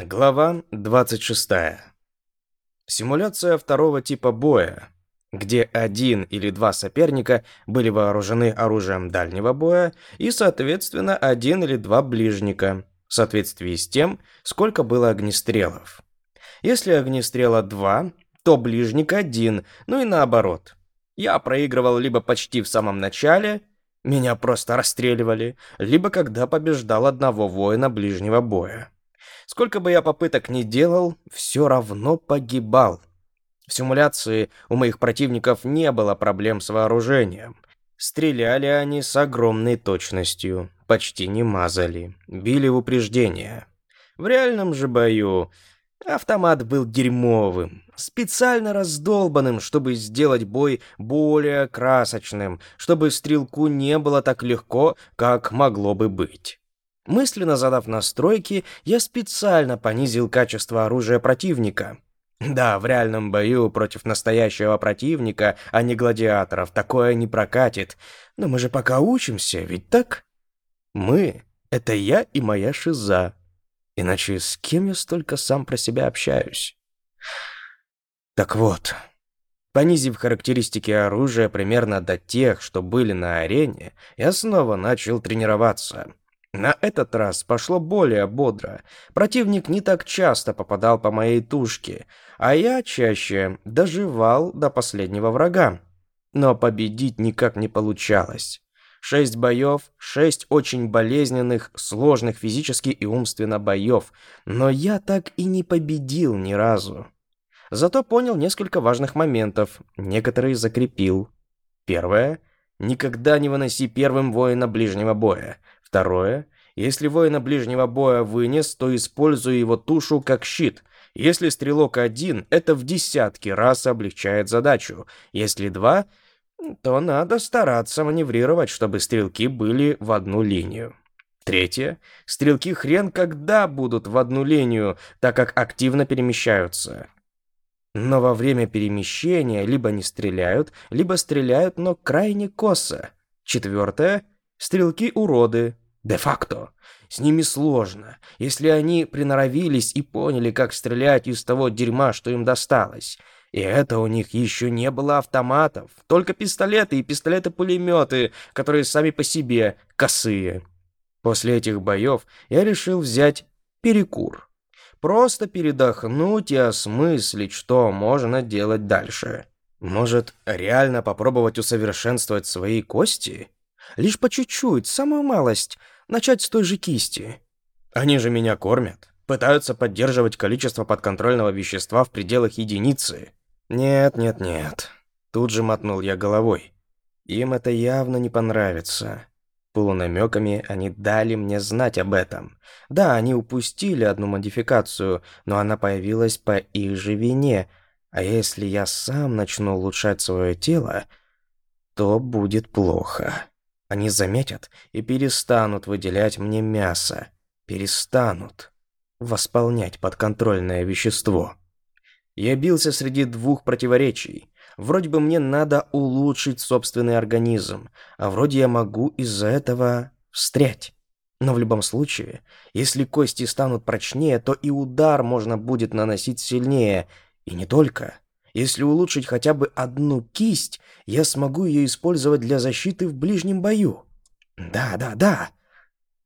Глава 26. Симуляция второго типа боя, где один или два соперника были вооружены оружием дальнего боя и, соответственно, один или два ближника, в соответствии с тем, сколько было огнестрелов. Если огнестрела 2, то ближник 1, ну и наоборот. Я проигрывал либо почти в самом начале, меня просто расстреливали, либо когда побеждал одного воина ближнего боя. Сколько бы я попыток не делал, все равно погибал. В симуляции у моих противников не было проблем с вооружением. Стреляли они с огромной точностью, почти не мазали, били в упреждение. В реальном же бою автомат был дерьмовым, специально раздолбанным, чтобы сделать бой более красочным, чтобы стрелку не было так легко, как могло бы быть мысленно задав настройки, я специально понизил качество оружия противника. Да, в реальном бою против настоящего противника, а не гладиаторов, такое не прокатит. Но мы же пока учимся, ведь так? Мы — это я и моя шиза. Иначе с кем я столько сам про себя общаюсь? Так вот, понизив характеристики оружия примерно до тех, что были на арене, я снова начал тренироваться — на этот раз пошло более бодро. Противник не так часто попадал по моей тушке, а я чаще доживал до последнего врага. Но победить никак не получалось. Шесть боев, шесть очень болезненных, сложных физически и умственно боев, но я так и не победил ни разу. Зато понял несколько важных моментов, некоторые закрепил. Первое. Никогда не выноси первым воина ближнего боя. Второе. Если воина ближнего боя вынес, то используй его тушу как щит. Если стрелок один, это в десятки раз облегчает задачу. Если два, то надо стараться маневрировать, чтобы стрелки были в одну линию. Третье. Стрелки хрен когда будут в одну линию, так как активно перемещаются. Но во время перемещения либо не стреляют, либо стреляют, но крайне косо. Четвертое. Стрелки – уроды, де-факто. С ними сложно. Если они приноровились и поняли, как стрелять из того дерьма, что им досталось. И это у них еще не было автоматов. Только пистолеты и пистолеты-пулеметы, которые сами по себе косые. После этих боев я решил взять перекур. Просто передохнуть и осмыслить, что можно делать дальше. Может, реально попробовать усовершенствовать свои кости? Лишь по чуть-чуть, самую малость, начать с той же кисти. Они же меня кормят. Пытаются поддерживать количество подконтрольного вещества в пределах единицы. Нет, нет, нет. Тут же мотнул я головой. Им это явно не понравится. Полунамеками они дали мне знать об этом. Да, они упустили одну модификацию, но она появилась по их же вине. А если я сам начну улучшать свое тело, то будет плохо. Они заметят и перестанут выделять мне мясо. Перестанут восполнять подконтрольное вещество. Я бился среди двух противоречий. Вроде бы мне надо улучшить собственный организм, а вроде я могу из-за этого встрять. Но в любом случае, если кости станут прочнее, то и удар можно будет наносить сильнее, и не только. Если улучшить хотя бы одну кисть, я смогу ее использовать для защиты в ближнем бою. Да, да, да.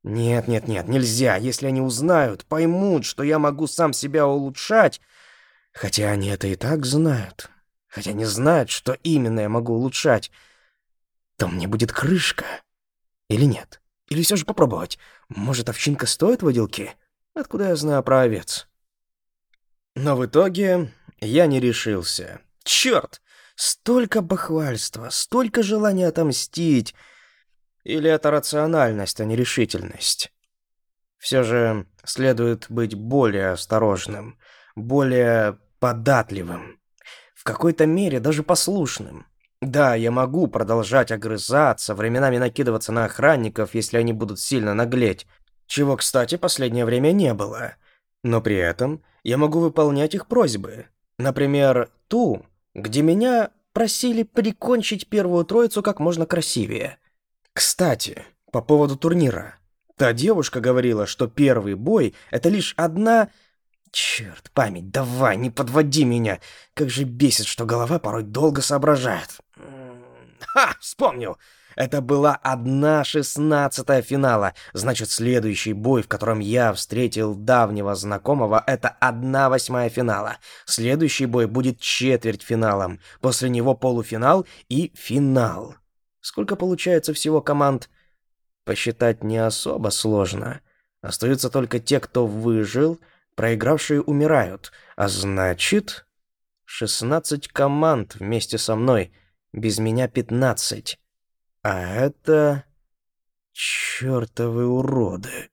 Нет, нет, нет, нельзя. Если они узнают, поймут, что я могу сам себя улучшать, хотя они это и так знают, хотя не знают, что именно я могу улучшать, то мне будет крышка. Или нет? Или все же попробовать? Может, овчинка стоит выделки? Откуда я знаю про овец? Но в итоге я не решился. Черт! Столько бахвальства, столько желания отомстить. Или это рациональность, а не решительность? Все же следует быть более осторожным, более податливым, в какой-то мере даже послушным. Да, я могу продолжать огрызаться, временами накидываться на охранников, если они будут сильно наглеть, чего, кстати, последнее время не было. Но при этом я могу выполнять их просьбы, Например, ту, где меня просили прикончить первую троицу как можно красивее. Кстати, по поводу турнира. Та девушка говорила, что первый бой — это лишь одна... Черт, память, давай, не подводи меня. Как же бесит, что голова порой долго соображает. Ха, вспомнил. Это была одна шестнадцатая финала. Значит, следующий бой, в котором я встретил давнего знакомого, это одна восьмая финала. Следующий бой будет четвертьфиналом. После него полуфинал и финал. Сколько получается всего команд? Посчитать не особо сложно. Остаются только те, кто выжил, проигравшие умирают. А значит... 16 команд вместе со мной, без меня 15. А это... чертовы уроды.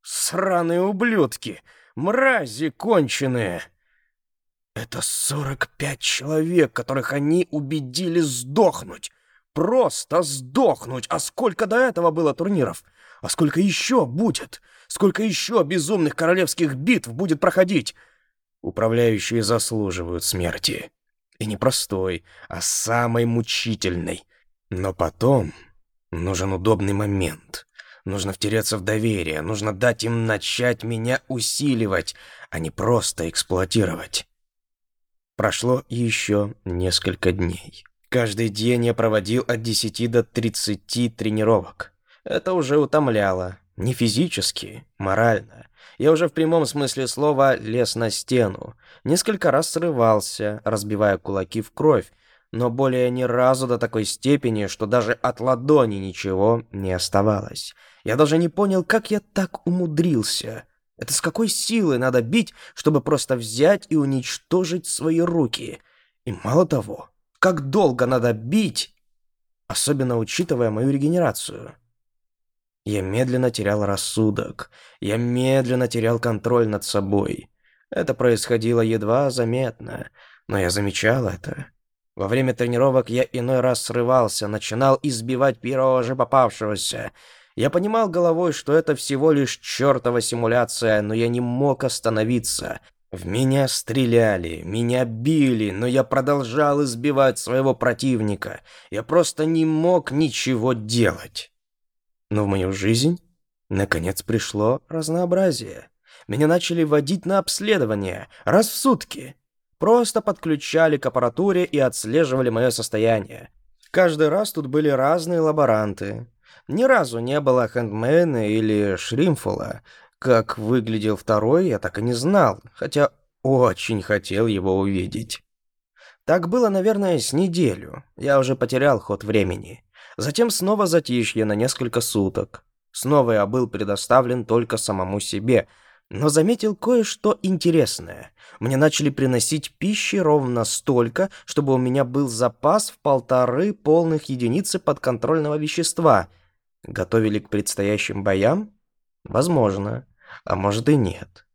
Сраные ублюдки, мрази конченые. Это 45 человек, которых они убедили сдохнуть. Просто сдохнуть. А сколько до этого было турниров? А сколько еще будет? Сколько еще безумных королевских битв будет проходить? Управляющие заслуживают смерти. И не простой, а самой мучительной. Но потом нужен удобный момент. Нужно втереться в доверие, нужно дать им начать меня усиливать, а не просто эксплуатировать. Прошло еще несколько дней. Каждый день я проводил от 10 до 30 тренировок. Это уже утомляло. Не физически, морально. Я уже в прямом смысле слова лез на стену. Несколько раз срывался, разбивая кулаки в кровь, но более ни разу до такой степени, что даже от ладони ничего не оставалось. Я даже не понял, как я так умудрился. Это с какой силы надо бить, чтобы просто взять и уничтожить свои руки? И мало того, как долго надо бить, особенно учитывая мою регенерацию. Я медленно терял рассудок. Я медленно терял контроль над собой. Это происходило едва заметно, но я замечал это. Во время тренировок я иной раз срывался, начинал избивать первого же попавшегося. Я понимал головой, что это всего лишь чертова симуляция, но я не мог остановиться. В меня стреляли, меня били, но я продолжал избивать своего противника. Я просто не мог ничего делать. Но в мою жизнь, наконец, пришло разнообразие. Меня начали водить на обследование раз в сутки просто подключали к аппаратуре и отслеживали мое состояние. Каждый раз тут были разные лаборанты. Ни разу не было хендмена или шримфола. Как выглядел второй, я так и не знал, хотя очень хотел его увидеть. Так было, наверное, с неделю. Я уже потерял ход времени. Затем снова затишье на несколько суток. Снова я был предоставлен только самому себе — но заметил кое-что интересное. Мне начали приносить пищи ровно столько, чтобы у меня был запас в полторы полных единицы подконтрольного вещества. Готовили к предстоящим боям? Возможно, а может и нет.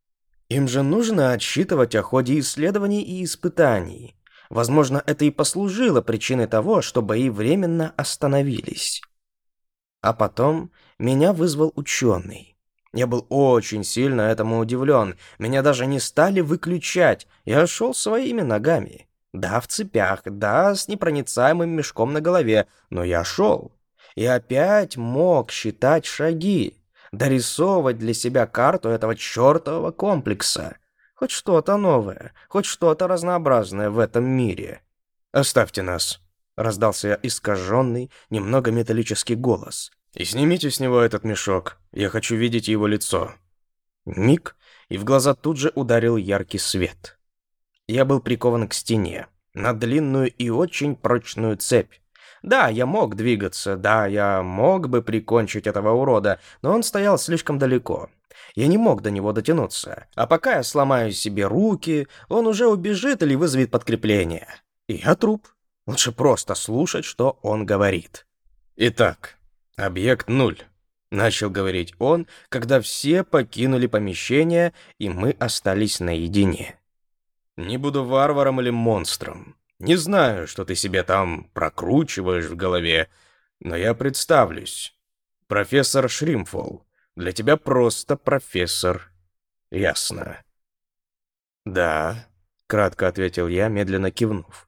Им же нужно отсчитывать о ходе исследований и испытаний. Возможно, это и послужило причиной того, что бои временно остановились. А потом меня вызвал ученый. Я был очень сильно этому удивлен. Меня даже не стали выключать. Я шел своими ногами. Да, в цепях, да, с непроницаемым мешком на голове, но я шел. И опять мог считать шаги. Дорисовывать для себя карту этого чертового комплекса. Хоть что-то новое, хоть что-то разнообразное в этом мире. «Оставьте нас», — раздался искаженный, немного металлический голос. «И снимите с него этот мешок. Я хочу видеть его лицо». Миг, и в глаза тут же ударил яркий свет. Я был прикован к стене, на длинную и очень прочную цепь. Да, я мог двигаться, да, я мог бы прикончить этого урода, но он стоял слишком далеко. Я не мог до него дотянуться. А пока я сломаю себе руки, он уже убежит или вызовет подкрепление. И я труп. Лучше просто слушать, что он говорит. Итак, Объект нуль. Начал говорить он, когда все покинули помещение, и мы остались наедине. «Не буду варваром или монстром. Не знаю, что ты себе там прокручиваешь в голове, но я представлюсь. Профессор Шримфол. Для тебя просто профессор. Ясно». «Да», — кратко ответил я, медленно кивнув.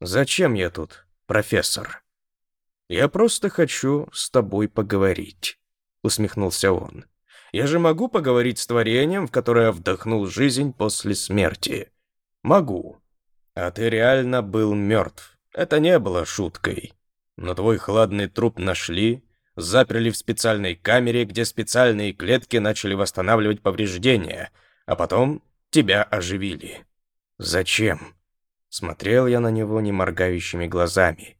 «Зачем я тут, профессор?» «Я просто хочу с тобой поговорить», — усмехнулся он. «Я же могу поговорить с творением, в которое вдохнул жизнь после смерти. Могу. А ты реально был мертв. Это не было шуткой. Но твой хладный труп нашли, заперли в специальной камере, где специальные клетки начали восстанавливать повреждения, а потом тебя оживили. Зачем?» Смотрел я на него неморгающими глазами.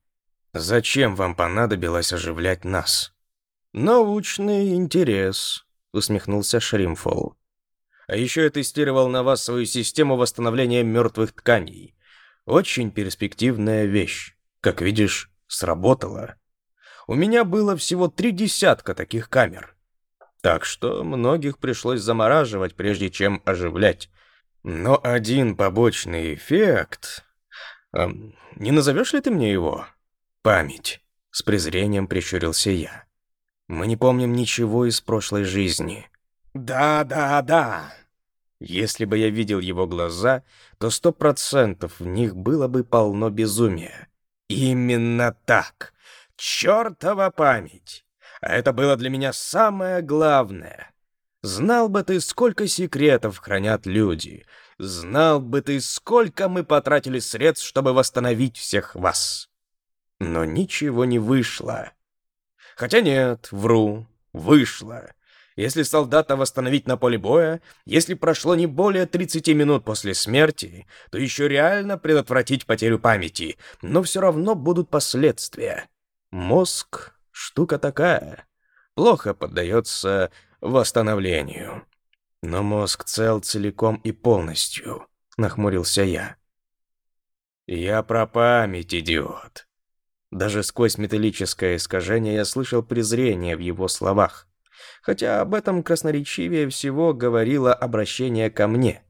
Зачем вам понадобилось оживлять нас? Научный интерес, усмехнулся Шримфол. А еще я тестировал на вас свою систему восстановления мертвых тканей. Очень перспективная вещь. Как видишь, сработала. У меня было всего три десятка таких камер. Так что многих пришлось замораживать, прежде чем оживлять. Но один побочный эффект... Эм, не назовешь ли ты мне его? Память. С презрением прищурился я. Мы не помним ничего из прошлой жизни. Да, да, да. Если бы я видел его глаза, то сто процентов в них было бы полно безумия. Именно так. Чёртова память. А это было для меня самое главное. Знал бы ты, сколько секретов хранят люди. Знал бы ты, сколько мы потратили средств, чтобы восстановить всех вас но ничего не вышло. Хотя нет, вру, вышло. Если солдата восстановить на поле боя, если прошло не более 30 минут после смерти, то еще реально предотвратить потерю памяти, но все равно будут последствия. Мозг — штука такая, плохо поддается восстановлению. Но мозг цел целиком и полностью, — нахмурился я. «Я про память, идиот. Даже сквозь металлическое искажение я слышал презрение в его словах. Хотя об этом красноречивее всего говорило обращение ко мне.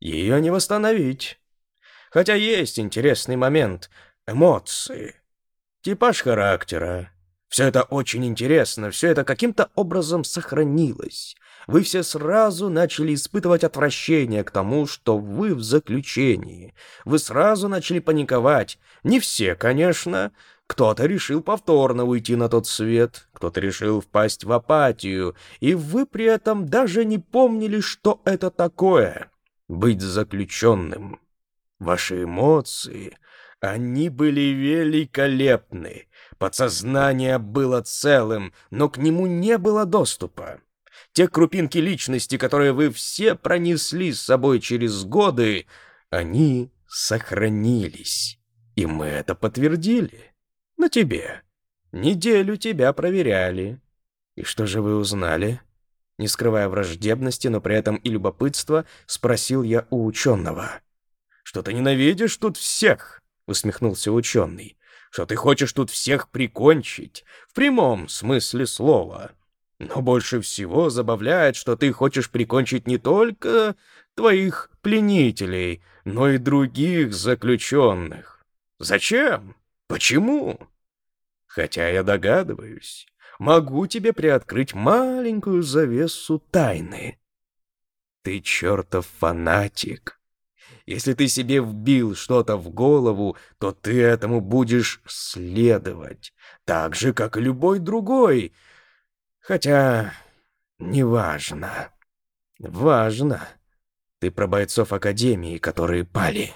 Ее не восстановить. Хотя есть интересный момент — эмоции. Типаж характера, все это очень интересно, все это каким-то образом сохранилось. Вы все сразу начали испытывать отвращение к тому, что вы в заключении. Вы сразу начали паниковать. Не все, конечно. Кто-то решил повторно уйти на тот свет, кто-то решил впасть в апатию, и вы при этом даже не помнили, что это такое — быть заключенным. Ваши эмоции, они были великолепны. Подсознание было целым, но к нему не было доступа. Те крупинки личности, которые вы все пронесли с собой через годы, они сохранились. И мы это подтвердили. На тебе. Неделю тебя проверяли. И что же вы узнали? Не скрывая враждебности, но при этом и любопытства, спросил я у ученого. Что ты ненавидишь тут всех? — усмехнулся ученый, — что ты хочешь тут всех прикончить, в прямом смысле слова. Но больше всего забавляет, что ты хочешь прикончить не только твоих пленителей, но и других заключенных. Зачем? Почему? Хотя я догадываюсь, могу тебе приоткрыть маленькую завесу тайны. Ты чертов фанатик. Если ты себе вбил что-то в голову, то ты этому будешь следовать, так же, как и любой другой. Хотя, неважно. Важно. Ты про бойцов Академии, которые пали.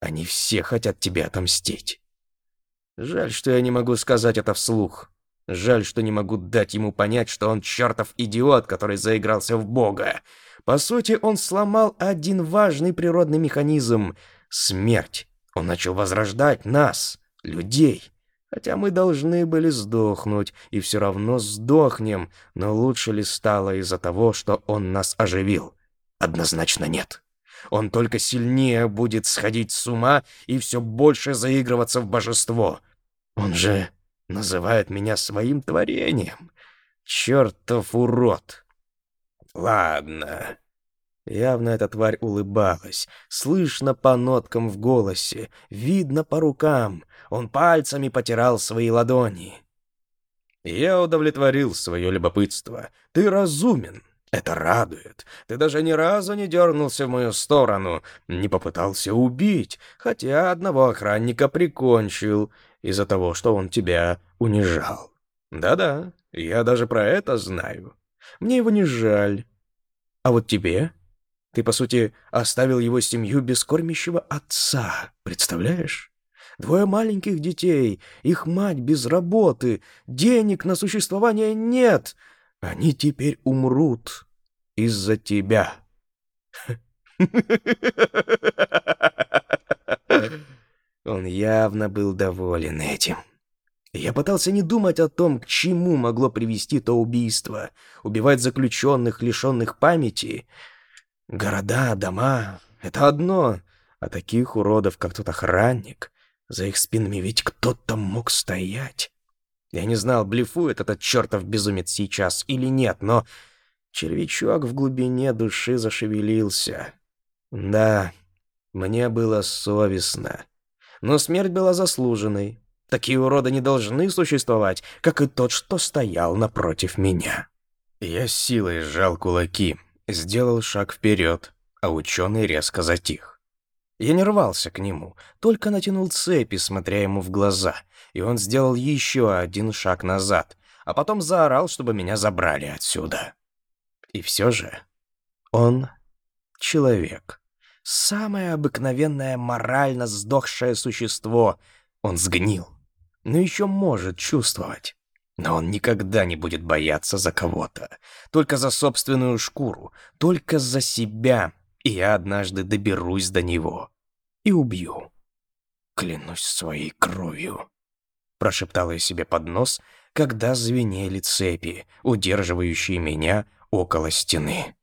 Они все хотят тебе отомстить. Жаль, что я не могу сказать это вслух. Жаль, что не могу дать ему понять, что он чертов идиот, который заигрался в бога. По сути, он сломал один важный природный механизм — смерть. Он начал возрождать нас, людей. Хотя мы должны были сдохнуть, и все равно сдохнем, но лучше ли стало из-за того, что он нас оживил? Однозначно нет. Он только сильнее будет сходить с ума и все больше заигрываться в божество. Он же называет меня своим творением. Чертов урод!» «Ладно». Явно эта тварь улыбалась. Слышно по ноткам в голосе, видно по рукам. Он пальцами потирал свои ладони. «Я удовлетворил свое любопытство. Ты разумен. Это радует. Ты даже ни разу не дернулся в мою сторону, не попытался убить, хотя одного охранника прикончил из-за того, что он тебя унижал. Да-да, я даже про это знаю». Мне его не жаль. А вот тебе? Ты, по сути, оставил его семью без кормящего отца, представляешь? Двое маленьких детей, их мать без работы, денег на существование нет. Они теперь умрут из-за тебя. Он явно был доволен этим. Я пытался не думать о том, к чему могло привести то убийство. Убивать заключенных, лишенных памяти. Города, дома — это одно. А таких уродов, как тот охранник, за их спинами ведь кто-то мог стоять. Я не знал, блефует этот чертов безумец сейчас или нет, но червячок в глубине души зашевелился. Да, мне было совестно. Но смерть была заслуженной, Такие уроды не должны существовать, как и тот, что стоял напротив меня. Я силой сжал кулаки, сделал шаг вперед, а ученый резко затих. Я не рвался к нему, только натянул цепи, смотря ему в глаза, и он сделал еще один шаг назад, а потом заорал, чтобы меня забрали отсюда. И все же он человек. Самое обыкновенное морально сдохшее существо — он сгнил, но еще может чувствовать. Но он никогда не будет бояться за кого-то, только за собственную шкуру, только за себя, и я однажды доберусь до него и убью. Клянусь своей кровью, прошептал я себе под нос, когда звенели цепи, удерживающие меня около стены.